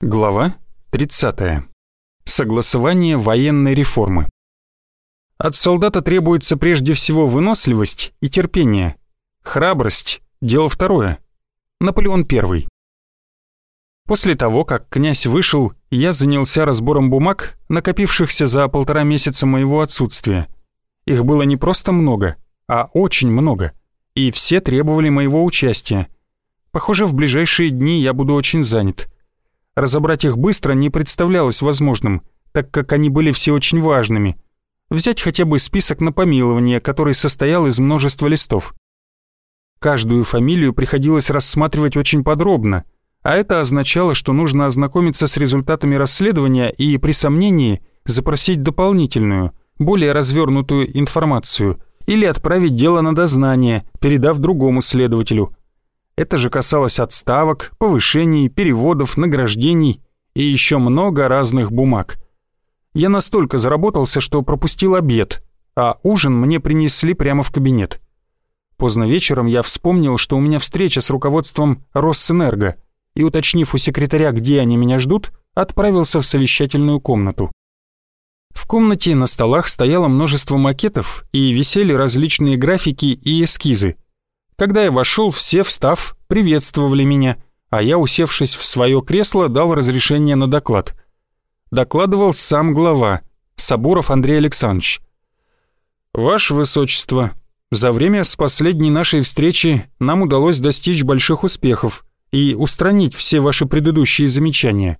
Глава 30. Согласование военной реформы. От солдата требуется прежде всего выносливость и терпение. Храбрость – дело второе. Наполеон I. После того, как князь вышел, я занялся разбором бумаг, накопившихся за полтора месяца моего отсутствия. Их было не просто много, а очень много, и все требовали моего участия. Похоже, в ближайшие дни я буду очень занят – Разобрать их быстро не представлялось возможным, так как они были все очень важными. Взять хотя бы список на помилование, который состоял из множества листов. Каждую фамилию приходилось рассматривать очень подробно, а это означало, что нужно ознакомиться с результатами расследования и при сомнении запросить дополнительную, более развернутую информацию или отправить дело на дознание, передав другому следователю – это же касалось отставок, повышений, переводов, награждений и еще много разных бумаг. Я настолько заработался, что пропустил обед, а ужин мне принесли прямо в кабинет. Поздно вечером я вспомнил, что у меня встреча с руководством Росэнерго, и, уточнив у секретаря, где они меня ждут, отправился в совещательную комнату. В комнате на столах стояло множество макетов и висели различные графики и эскизы – когда я вошел, все, встав, приветствовали меня, а я, усевшись в свое кресло, дал разрешение на доклад. Докладывал сам глава, Сабуров Андрей Александрович. «Ваше Высочество, за время с последней нашей встречи нам удалось достичь больших успехов и устранить все ваши предыдущие замечания.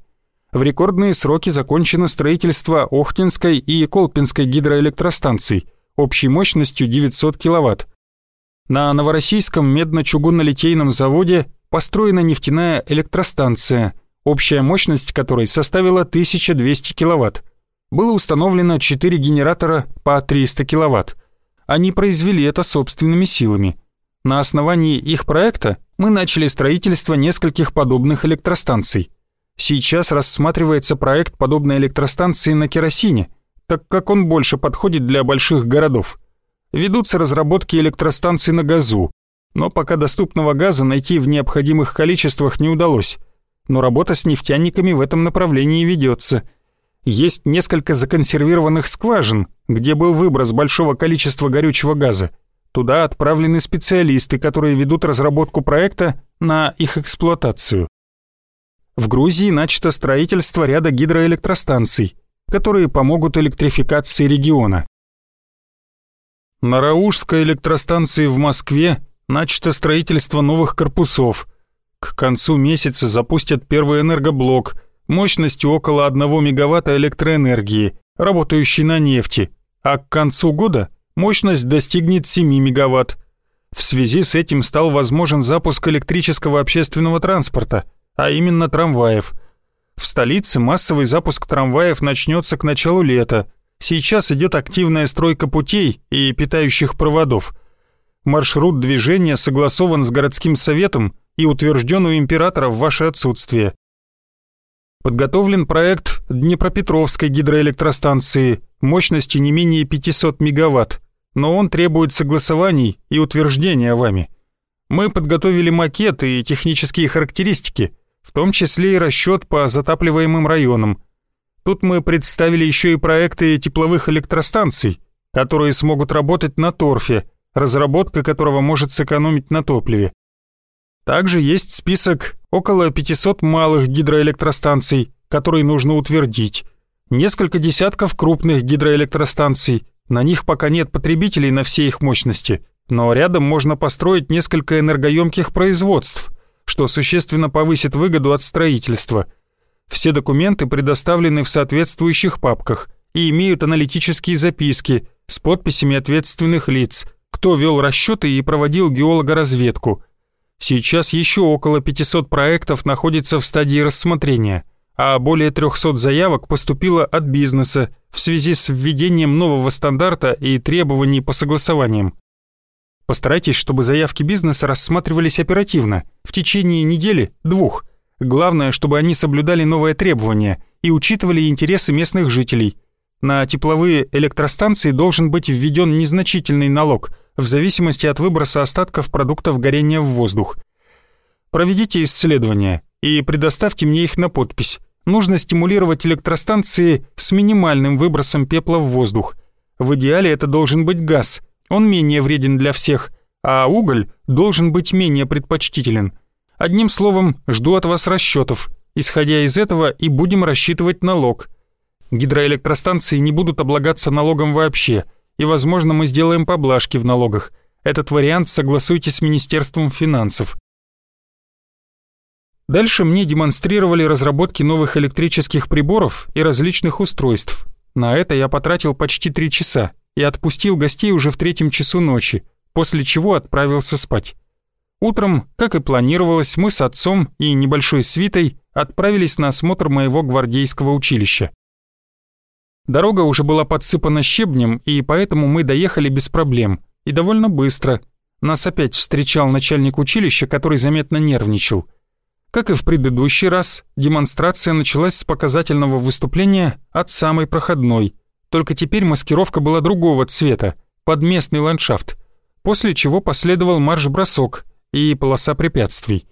В рекордные сроки закончено строительство Охтинской и Колпинской гидроэлектростанций общей мощностью 900 киловатт. На Новороссийском медно-чугунно-литейном заводе построена нефтяная электростанция, общая мощность которой составила 1200 киловатт. Было установлено 4 генератора по 300 киловатт. Они произвели это собственными силами. На основании их проекта мы начали строительство нескольких подобных электростанций. Сейчас рассматривается проект подобной электростанции на керосине, так как он больше подходит для больших городов. Ведутся разработки электростанций на газу, но пока доступного газа найти в необходимых количествах не удалось. Но работа с нефтяниками в этом направлении ведется. Есть несколько законсервированных скважин, где был выброс большого количества горючего газа. Туда отправлены специалисты, которые ведут разработку проекта на их эксплуатацию. В Грузии начато строительство ряда гидроэлектростанций, которые помогут электрификации региона. На Раушской электростанции в Москве начато строительство новых корпусов. К концу месяца запустят первый энергоблок мощностью около 1 мегаватта электроэнергии, работающий на нефти, а к концу года мощность достигнет 7 мегаватт. В связи с этим стал возможен запуск электрического общественного транспорта, а именно трамваев. В столице массовый запуск трамваев начнется к началу лета – Сейчас идет активная стройка путей и питающих проводов. Маршрут движения согласован с городским советом и утвержден у императора в ваше отсутствие. Подготовлен проект Днепропетровской гидроэлектростанции мощностью не менее 500 мегаватт, но он требует согласований и утверждения вами. Мы подготовили макеты и технические характеристики, в том числе и расчет по затапливаемым районам – Тут мы представили еще и проекты тепловых электростанций, которые смогут работать на торфе, разработка которого может сэкономить на топливе. Также есть список около 500 малых гидроэлектростанций, которые нужно утвердить, несколько десятков крупных гидроэлектростанций, на них пока нет потребителей на все их мощности, но рядом можно построить несколько энергоемких производств, что существенно повысит выгоду от строительства – все документы предоставлены в соответствующих папках и имеют аналитические записки с подписями ответственных лиц, кто вел расчеты и проводил геологоразведку. Сейчас еще около 500 проектов находится в стадии рассмотрения, а более 300 заявок поступило от бизнеса в связи с введением нового стандарта и требований по согласованиям. Постарайтесь, чтобы заявки бизнеса рассматривались оперативно, в течение недели-двух – Главное, чтобы они соблюдали новые требования и учитывали интересы местных жителей. На тепловые электростанции должен быть введен незначительный налог в зависимости от выброса остатков продуктов горения в воздух. Проведите исследования и предоставьте мне их на подпись, нужно стимулировать электростанции с минимальным выбросом пепла в воздух. В идеале это должен быть газ, он менее вреден для всех, а уголь должен быть менее предпочтителен. Одним словом, жду от вас расчетов. Исходя из этого и будем рассчитывать налог. Гидроэлектростанции не будут облагаться налогом вообще, и, возможно, мы сделаем поблажки в налогах. Этот вариант согласуйте с Министерством финансов. Дальше мне демонстрировали разработки новых электрических приборов и различных устройств. На это я потратил почти три часа и отпустил гостей уже в третьем часу ночи, после чего отправился спать. Утром, как и планировалось, мы с отцом и небольшой свитой отправились на осмотр моего гвардейского училища. Дорога уже была подсыпана щебнем, и поэтому мы доехали без проблем, и довольно быстро. Нас опять встречал начальник училища, который заметно нервничал. Как и в предыдущий раз, демонстрация началась с показательного выступления от самой проходной, только теперь маскировка была другого цвета, под местный ландшафт, после чего последовал марш-бросок и полоса препятствий.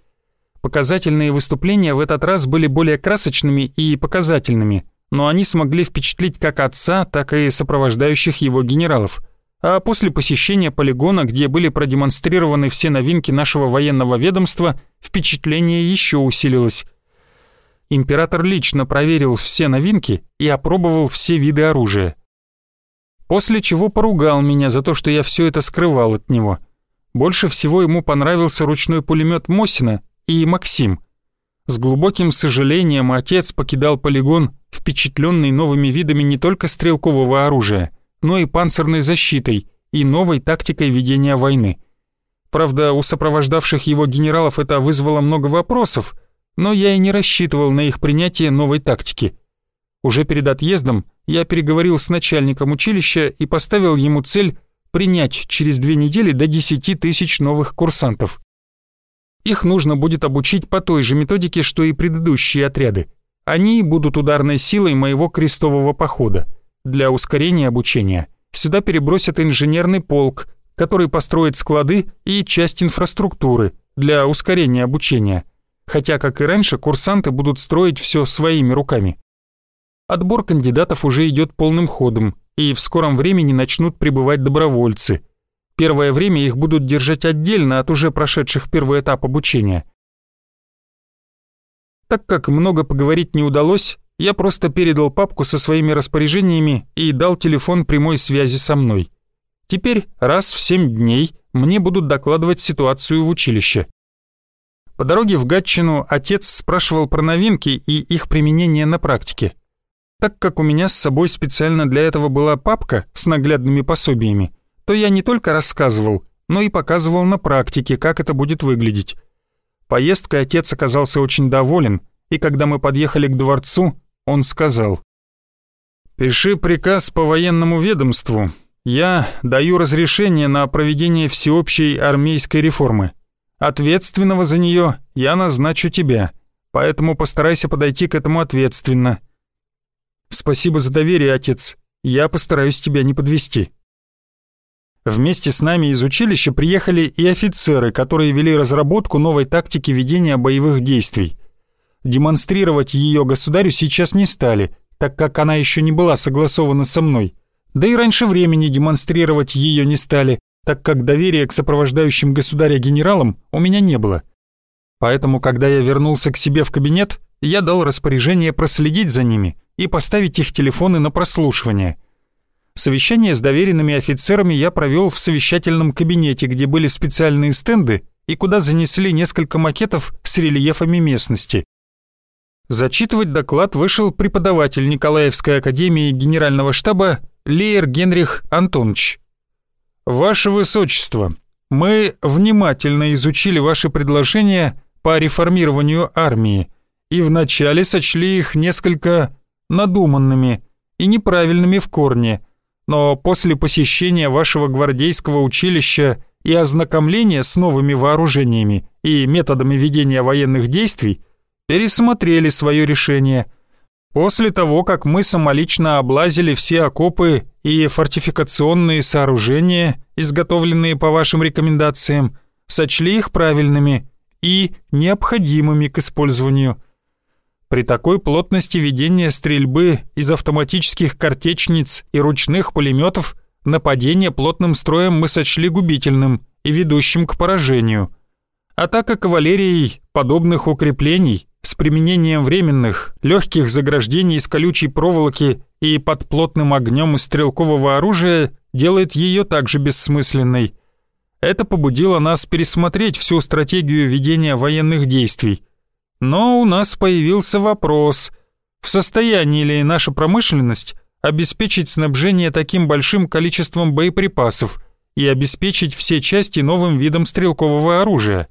Показательные выступления в этот раз были более красочными и показательными, но они смогли впечатлить как отца, так и сопровождающих его генералов. А после посещения полигона, где были продемонстрированы все новинки нашего военного ведомства, впечатление еще усилилось. Император лично проверил все новинки и опробовал все виды оружия. После чего поругал меня за то, что я все это скрывал от него. Больше всего ему понравился ручной пулемет Мосина и Максим. С глубоким сожалением отец покидал полигон, впечатленный новыми видами не только стрелкового оружия, но и панцирной защитой и новой тактикой ведения войны. Правда, у сопровождавших его генералов это вызвало много вопросов, но я и не рассчитывал на их принятие новой тактики. Уже перед отъездом я переговорил с начальником училища и поставил ему цель принять через две недели до 10 тысяч новых курсантов. Их нужно будет обучить по той же методике, что и предыдущие отряды. Они будут ударной силой моего крестового похода. Для ускорения обучения сюда перебросят инженерный полк, который построит склады и часть инфраструктуры для ускорения обучения. Хотя, как и раньше, курсанты будут строить все своими руками. Отбор кандидатов уже идет полным ходом, и в скором времени начнут прибывать добровольцы – Первое время их будут держать отдельно от уже прошедших первый этап обучения. Так как много поговорить не удалось, я просто передал папку со своими распоряжениями и дал телефон прямой связи со мной. Теперь раз в семь дней мне будут докладывать ситуацию в училище. По дороге в Гатчину отец спрашивал про новинки и их применение на практике. Так как у меня с собой специально для этого была папка с наглядными пособиями, то я не только рассказывал, но и показывал на практике, как это будет выглядеть. Поездкой отец оказался очень доволен, и когда мы подъехали к дворцу, он сказал, «Пиши приказ по военному ведомству. Я даю разрешение на проведение всеобщей армейской реформы. Ответственного за нее я назначу тебя, поэтому постарайся подойти к этому ответственно». «Спасибо за доверие, отец. Я постараюсь тебя не подвести. Вместе с нами из училища приехали и офицеры, которые вели разработку новой тактики ведения боевых действий. Демонстрировать ее государю сейчас не стали, так как она еще не была согласована со мной. Да и раньше времени демонстрировать ее не стали, так как доверия к сопровождающим государя генералам у меня не было. Поэтому, когда я вернулся к себе в кабинет, я дал распоряжение проследить за ними и поставить их телефоны на прослушивание – Совещание с доверенными офицерами я провел в совещательном кабинете, где были специальные стенды и куда занесли несколько макетов с рельефами местности. Зачитывать доклад вышел преподаватель Николаевской академии генерального штаба Леер Генрих Антонович. «Ваше Высочество, мы внимательно изучили ваши предложения по реформированию армии и вначале сочли их несколько надуманными и неправильными в корне, но после посещения вашего гвардейского училища и ознакомления с новыми вооружениями и методами ведения военных действий пересмотрели свое решение. После того, как мы самолично облазили все окопы и фортификационные сооружения, изготовленные по вашим рекомендациям, сочли их правильными и необходимыми к использованию. При такой плотности ведения стрельбы из автоматических картечниц и ручных пулеметов нападение плотным строем мы сочли губительным и ведущим к поражению. Атака кавалерией подобных укреплений с применением временных, легких заграждений из колючей проволоки и под плотным огнем из стрелкового оружия делает ее также бессмысленной. Это побудило нас пересмотреть всю стратегию ведения военных действий. Но у нас появился вопрос, в состоянии ли наша промышленность обеспечить снабжение таким большим количеством боеприпасов и обеспечить все части новым видом стрелкового оружия.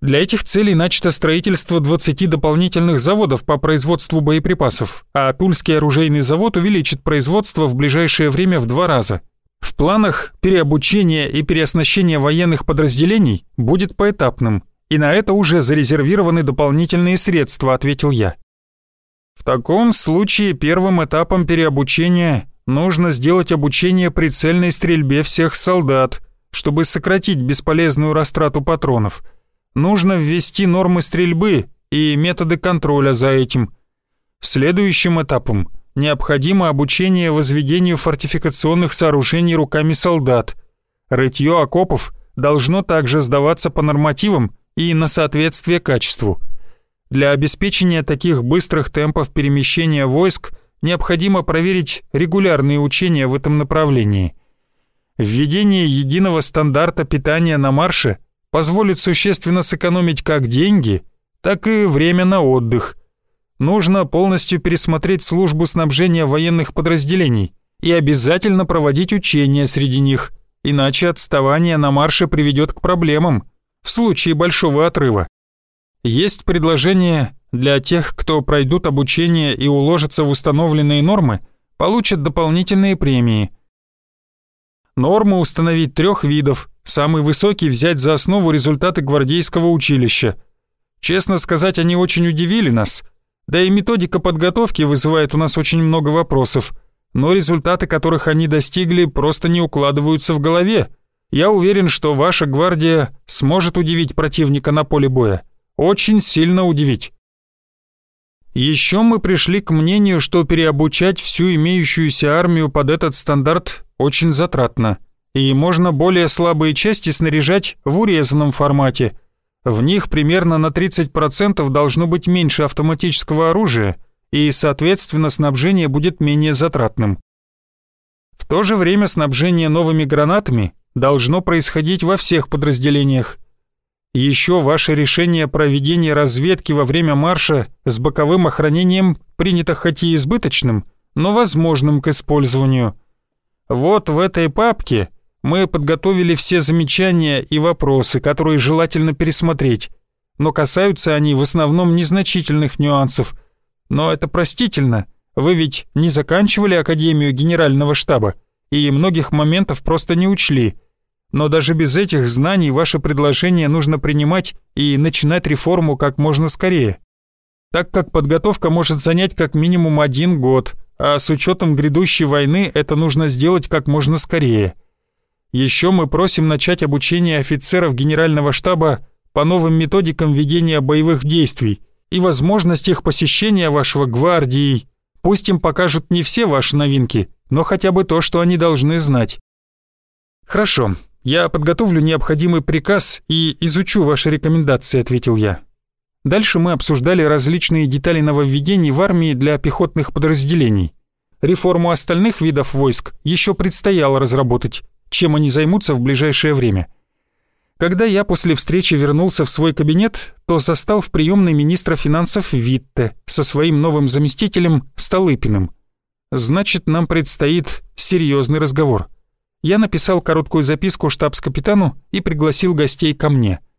Для этих целей начато строительство 20 дополнительных заводов по производству боеприпасов, а Тульский оружейный завод увеличит производство в ближайшее время в два раза. В планах переобучение и переоснащение военных подразделений будет поэтапным, и на это уже зарезервированы дополнительные средства, ответил я. В таком случае первым этапом переобучения нужно сделать обучение прицельной стрельбе всех солдат, чтобы сократить бесполезную растрату патронов – нужно ввести нормы стрельбы и методы контроля за этим. Следующим этапом необходимо обучение возведению фортификационных сооружений руками солдат. Рытье окопов должно также сдаваться по нормативам и на соответствие качеству. Для обеспечения таких быстрых темпов перемещения войск необходимо проверить регулярные учения в этом направлении. Введение единого стандарта питания на марше позволит существенно сэкономить как деньги, так и время на отдых. Нужно полностью пересмотреть службу снабжения военных подразделений и обязательно проводить учения среди них, иначе отставание на марше приведет к проблемам в случае большого отрыва. Есть предложение для тех, кто пройдут обучение и уложатся в установленные нормы, получат дополнительные премии. Нормы установить трех видов – Самый высокий взять за основу результаты гвардейского училища. Честно сказать, они очень удивили нас. Да и методика подготовки вызывает у нас очень много вопросов. Но результаты, которых они достигли, просто не укладываются в голове. Я уверен, что ваша гвардия сможет удивить противника на поле боя. Очень сильно удивить. Еще мы пришли к мнению, что переобучать всю имеющуюся армию под этот стандарт очень затратно и можно более слабые части снаряжать в урезанном формате. В них примерно на 30% должно быть меньше автоматического оружия, и, соответственно, снабжение будет менее затратным. В то же время снабжение новыми гранатами должно происходить во всех подразделениях. Еще ваше решение проведения разведки во время марша с боковым охранением принято хоть и избыточным, но возможным к использованию. Вот в этой папке мы подготовили все замечания и вопросы, которые желательно пересмотреть, но касаются они в основном незначительных нюансов. Но это простительно, вы ведь не заканчивали Академию Генерального штаба и многих моментов просто не учли. Но даже без этих знаний ваше предложение нужно принимать и начинать реформу как можно скорее. Так как подготовка может занять как минимум один год, а с учетом грядущей войны это нужно сделать как можно скорее – еще мы просим начать обучение офицеров генерального штаба по новым методикам ведения боевых действий и возможность их посещения вашего гвардии. Пусть им покажут не все ваши новинки, но хотя бы то, что они должны знать. Хорошо, я подготовлю необходимый приказ и изучу ваши рекомендации, ответил я. Дальше мы обсуждали различные детали нововведений в армии для пехотных подразделений. Реформу остальных видов войск еще предстояло разработать, чем они займутся в ближайшее время. Когда я после встречи вернулся в свой кабинет, то застал в приемной министра финансов Витте со своим новым заместителем Столыпиным. Значит, нам предстоит серьезный разговор. Я написал короткую записку штабс-капитану и пригласил гостей ко мне –